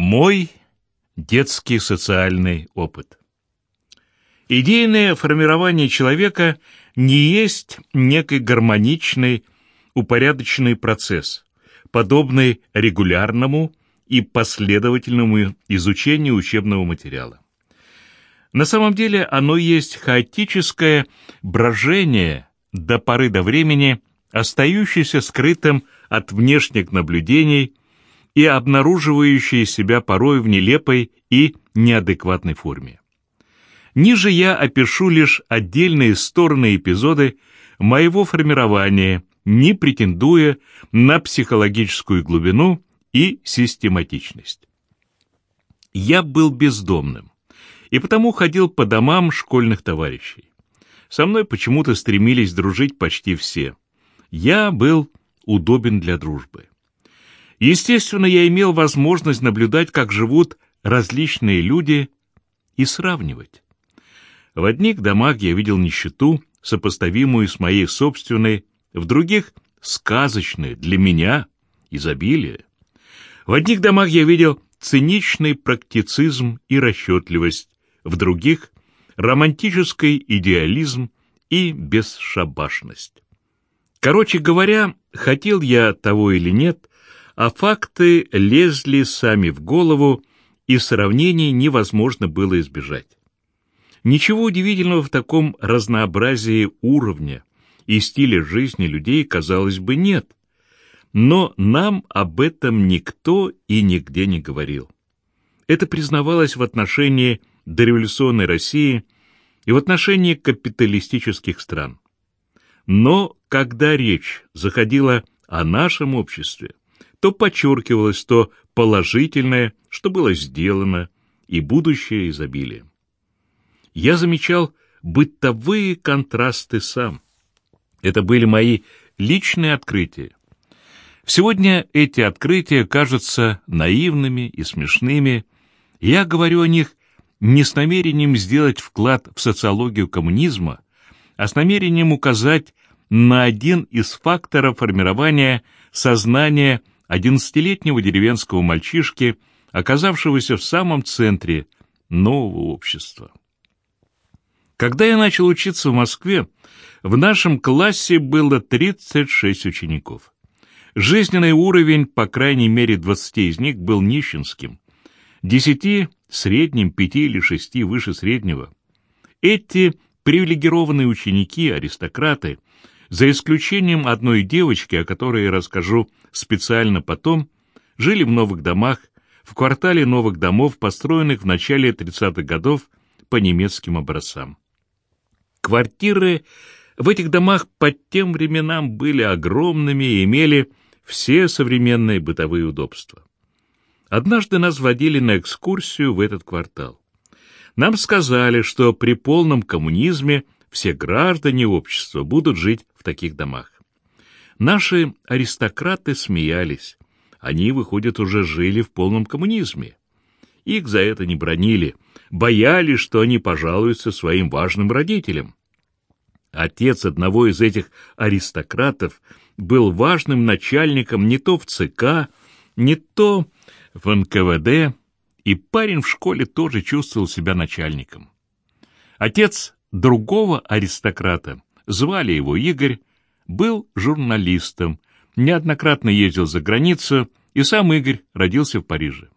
Мой детский социальный опыт. Идейное формирование человека не есть некий гармоничный, упорядоченный процесс, подобный регулярному и последовательному изучению учебного материала. На самом деле оно есть хаотическое брожение до поры до времени, остающееся скрытым от внешних наблюдений и обнаруживающее себя порой в нелепой и неадекватной форме. Ниже я опишу лишь отдельные стороны эпизоды моего формирования, не претендуя на психологическую глубину и систематичность. Я был бездомным и потому ходил по домам школьных товарищей. Со мной почему-то стремились дружить почти все. Я был удобен для дружбы. Естественно, я имел возможность наблюдать, как живут различные люди, и сравнивать. В одних домах я видел нищету, сопоставимую с моей собственной, в других — сказочное для меня изобилие. В одних домах я видел циничный практицизм и расчетливость, в других — романтический идеализм и бесшабашность. Короче говоря, хотел я того или нет, а факты лезли сами в голову, и сравнений невозможно было избежать. Ничего удивительного в таком разнообразии уровня и стиля жизни людей, казалось бы, нет. Но нам об этом никто и нигде не говорил. Это признавалось в отношении дореволюционной России и в отношении капиталистических стран. Но когда речь заходила о нашем обществе, то подчеркивалось то положительное, что было сделано, и будущее изобилие. Я замечал бытовые контрасты сам. Это были мои личные открытия. Сегодня эти открытия кажутся наивными и смешными. Я говорю о них не с намерением сделать вклад в социологию коммунизма, а с намерением указать на один из факторов формирования сознания одиннадцатилетнего деревенского мальчишки, оказавшегося в самом центре нового общества. Когда я начал учиться в Москве, в нашем классе было 36 учеников. Жизненный уровень, по крайней мере, 20 из них был нищенским, 10 — средним, 5 или 6 выше среднего. Эти привилегированные ученики, аристократы, за исключением одной девочки, о которой я расскажу специально потом, жили в новых домах, в квартале новых домов, построенных в начале 30-х годов по немецким образцам. Квартиры в этих домах по тем временам были огромными и имели все современные бытовые удобства. Однажды нас водили на экскурсию в этот квартал. Нам сказали, что при полном коммунизме все граждане общества будут жить в таких домах. Наши аристократы смеялись. Они, выходят уже жили в полном коммунизме. Их за это не бронили, боялись, что они пожалуются своим важным родителям. Отец одного из этих аристократов был важным начальником не то в ЦК, не то в НКВД, и парень в школе тоже чувствовал себя начальником. Отец другого аристократа, звали его Игорь, был журналистом, неоднократно ездил за границу, и сам Игорь родился в Париже.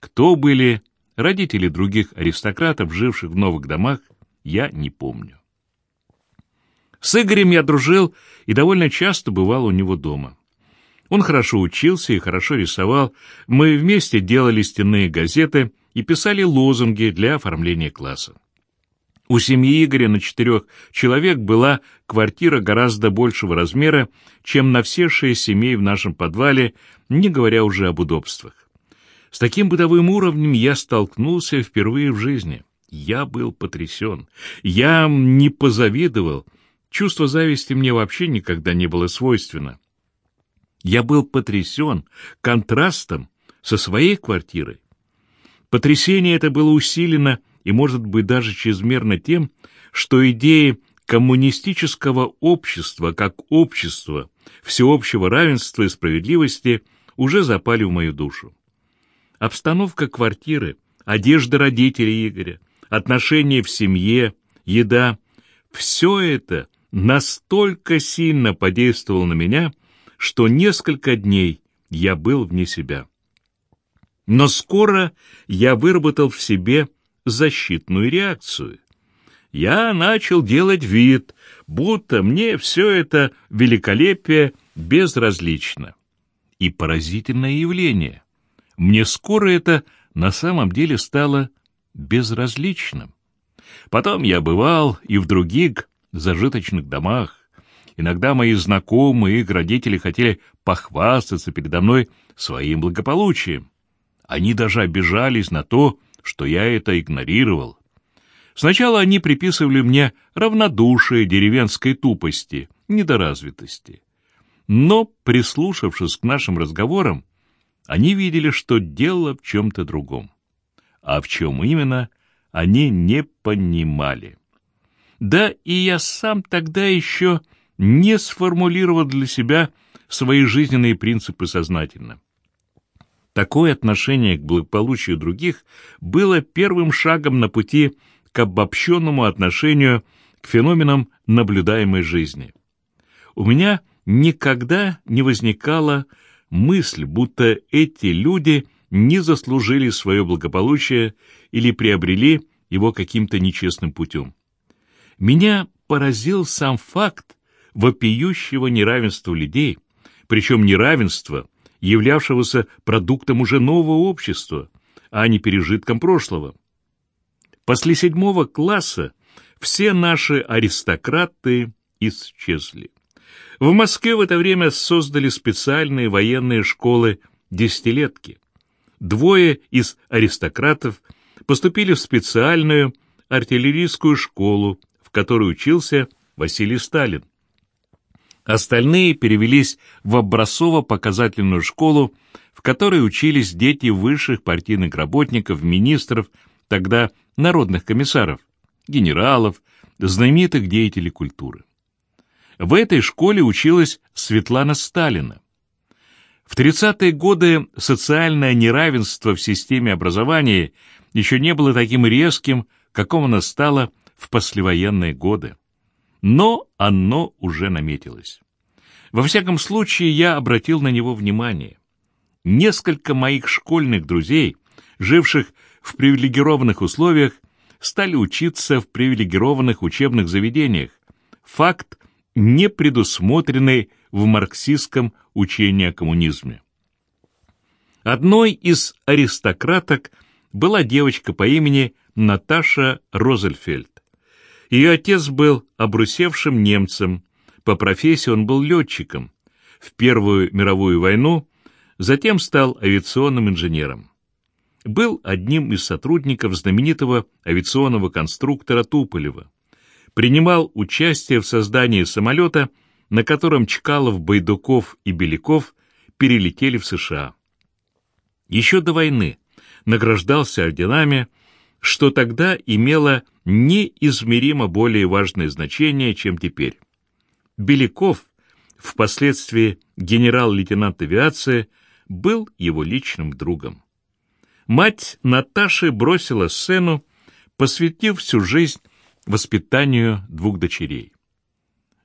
Кто были родители других аристократов, живших в новых домах, я не помню. С Игорем я дружил и довольно часто бывал у него дома. Он хорошо учился и хорошо рисовал, мы вместе делали стенные газеты и писали лозунги для оформления класса. У семьи Игоря на четырех человек была квартира гораздо большего размера, чем на все шесть семей в нашем подвале, не говоря уже об удобствах. С таким бытовым уровнем я столкнулся впервые в жизни. Я был потрясен. Я не позавидовал. Чувство зависти мне вообще никогда не было свойственно. Я был потрясен контрастом со своей квартирой. Потрясение это было усилено и, может быть, даже чрезмерно тем, что идеи коммунистического общества как общества, всеобщего равенства и справедливости уже запали в мою душу. Обстановка квартиры, одежда родителей Игоря, отношения в семье, еда — все это настолько сильно подействовало на меня, что несколько дней я был вне себя. Но скоро я выработал в себе защитную реакцию. Я начал делать вид, будто мне все это великолепие безразлично. И поразительное явление. Мне скоро это на самом деле стало безразличным. Потом я бывал и в других зажиточных домах. Иногда мои знакомые и их родители хотели похвастаться передо мной своим благополучием. Они даже обижались на то, что я это игнорировал. Сначала они приписывали мне равнодушие деревенской тупости, недоразвитости. Но, прислушавшись к нашим разговорам, они видели, что дело в чем-то другом. А в чем именно, они не понимали. Да и я сам тогда еще не сформулировал для себя свои жизненные принципы сознательно. Такое отношение к благополучию других было первым шагом на пути к обобщенному отношению к феноменам наблюдаемой жизни. У меня никогда не возникала мысль, будто эти люди не заслужили свое благополучие или приобрели его каким-то нечестным путем. Меня поразил сам факт вопиющего неравенства людей, причем неравенства, являвшегося продуктом уже нового общества, а не пережитком прошлого. После седьмого класса все наши аристократы исчезли. В Москве в это время создали специальные военные школы «десятилетки». Двое из аристократов поступили в специальную артиллерийскую школу, в которой учился Василий Сталин. Остальные перевелись в образцово-показательную школу, в которой учились дети высших партийных работников, министров, тогда народных комиссаров, генералов, знаменитых деятелей культуры. В этой школе училась Светлана Сталина. В 30-е годы социальное неравенство в системе образования еще не было таким резким, каком оно стало в послевоенные годы но оно уже наметилось. Во всяком случае, я обратил на него внимание. Несколько моих школьных друзей, живших в привилегированных условиях, стали учиться в привилегированных учебных заведениях. Факт, не предусмотренный в марксистском учении о коммунизме. Одной из аристократок была девочка по имени Наташа Розельфельд. Ее отец был обрусевшим немцем, по профессии он был летчиком. В Первую мировую войну затем стал авиационным инженером. Был одним из сотрудников знаменитого авиационного конструктора Туполева. Принимал участие в создании самолета, на котором Чкалов, Байдуков и Беляков перелетели в США. Еще до войны награждался орденами, что тогда имело неизмеримо более важное значение, чем теперь. Беляков, впоследствии генерал-лейтенант авиации, был его личным другом. Мать Наташи бросила сцену, посвятив всю жизнь воспитанию двух дочерей.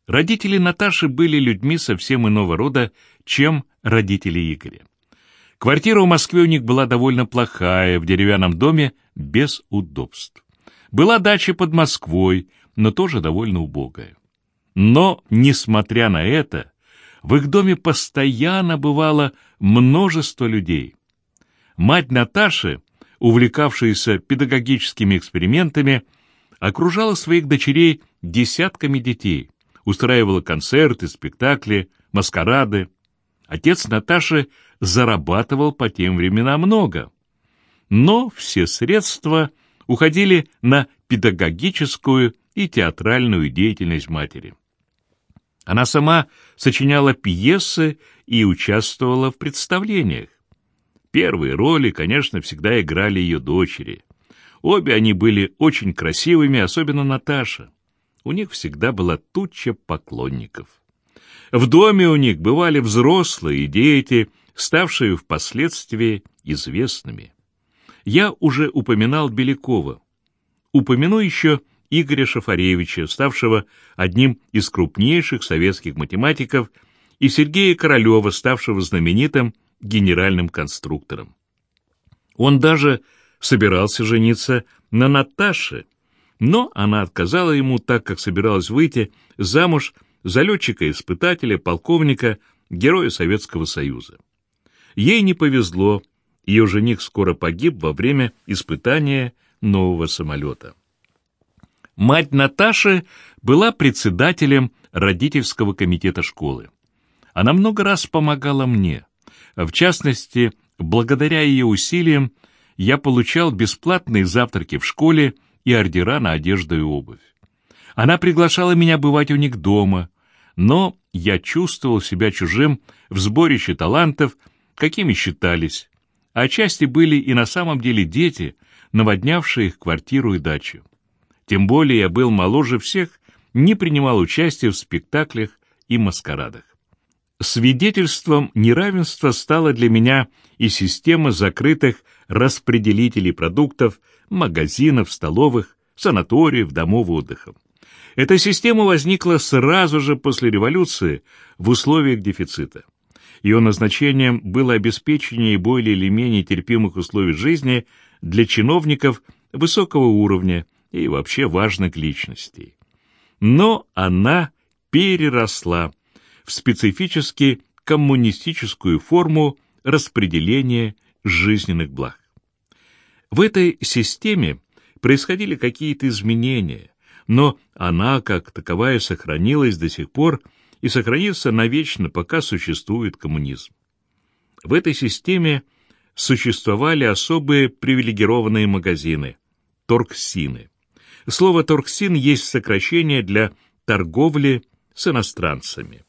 Родители Наташи были людьми совсем иного рода, чем родители Игоря. Квартира в Москве у них была довольно плохая, в деревянном доме, без удобств. Была дача под Москвой, но тоже довольно убогая. Но, несмотря на это, в их доме постоянно бывало множество людей. Мать Наташи, увлекавшаяся педагогическими экспериментами, окружала своих дочерей десятками детей, устраивала концерты, спектакли, маскарады. Отец Наташи зарабатывал по тем временам много. Но все средства уходили на педагогическую и театральную деятельность матери. Она сама сочиняла пьесы и участвовала в представлениях. Первые роли, конечно, всегда играли ее дочери. Обе они были очень красивыми, особенно Наташа. У них всегда была туча поклонников. В доме у них бывали взрослые дети, ставшие впоследствии известными. Я уже упоминал Белякова. Упомяну еще Игоря Шафаревича, ставшего одним из крупнейших советских математиков, и Сергея Королева, ставшего знаменитым генеральным конструктором. Он даже собирался жениться на Наташе, но она отказала ему, так как собиралась выйти замуж за летчика-испытателя, полковника, героя Советского Союза. Ей не повезло, ее жених скоро погиб во время испытания нового самолета. Мать Наташи была председателем родительского комитета школы. Она много раз помогала мне. В частности, благодаря ее усилиям я получал бесплатные завтраки в школе и ордера на одежду и обувь. Она приглашала меня бывать у них дома, но я чувствовал себя чужим в сборище талантов, какими считались, а части были и на самом деле дети, наводнявшие их квартиру и дачу. Тем более я был моложе всех, не принимал участия в спектаклях и маскарадах. Свидетельством неравенства стала для меня и система закрытых распределителей продуктов, магазинов, столовых, санаториев, домов отдыха. Эта система возникла сразу же после революции в условиях дефицита. Ее назначением было обеспечение более или менее терпимых условий жизни для чиновников высокого уровня, и вообще важных личностей. Но она переросла в специфически коммунистическую форму распределения жизненных благ. В этой системе происходили какие-то изменения, но она как таковая сохранилась до сих пор и сохранится навечно, пока существует коммунизм. В этой системе существовали особые привилегированные магазины – торгсины. Слово «торксин» есть сокращение для торговли с иностранцами.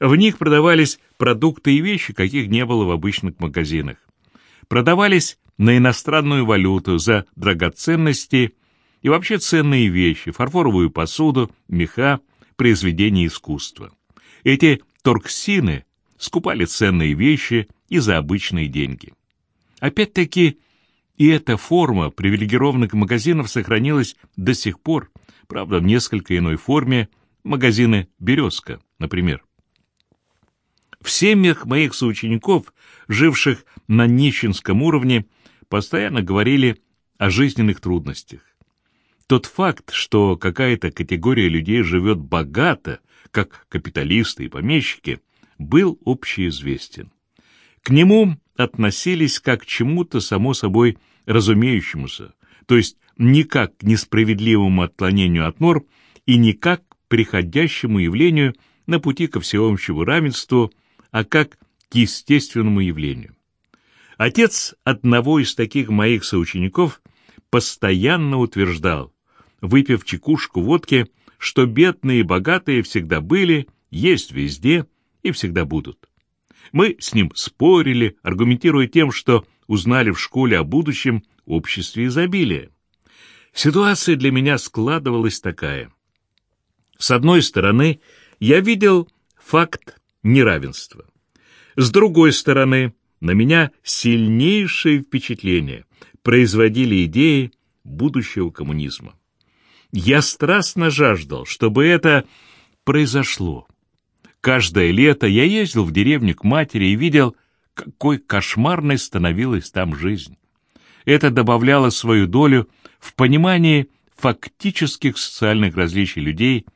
В них продавались продукты и вещи, каких не было в обычных магазинах. Продавались на иностранную валюту за драгоценности и вообще ценные вещи, фарфоровую посуду, меха, произведения искусства. Эти торксины скупали ценные вещи и за обычные деньги. Опять-таки, и эта форма привилегированных магазинов сохранилась до сих пор, правда, в несколько иной форме, магазины «Березка», например. В семьях моих соучеников, живших на нищенском уровне, постоянно говорили о жизненных трудностях. Тот факт, что какая-то категория людей живет богато, как капиталисты и помещики, был общеизвестен. К нему относились как к чему-то само собой разумеющемуся, то есть не как к несправедливому отклонению от норм и не как к приходящему явлению на пути ко всеобщему равенству, а как к естественному явлению. Отец одного из таких моих соучеников постоянно утверждал, выпив чекушку водки, что бедные и богатые всегда были, есть везде и всегда будут. Мы с ним спорили, аргументируя тем, что узнали в школе о будущем обществе изобилия. Ситуация для меня складывалась такая. С одной стороны, я видел факт неравенства. С другой стороны, на меня сильнейшее впечатление производили идеи будущего коммунизма. Я страстно жаждал, чтобы это произошло. Каждое лето я ездил в деревню к матери и видел, какой кошмарной становилась там жизнь. Это добавляло свою долю в понимании фактических социальных различий людей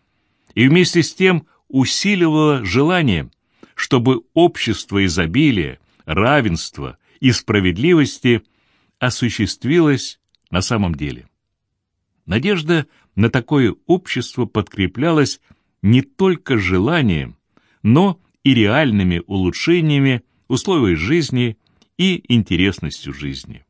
и вместе с тем усиливало желание, чтобы общество изобилия, равенства и справедливости осуществилось на самом деле. Надежда на такое общество подкреплялась не только желанием, но и реальными улучшениями условий жизни и интересностью жизни.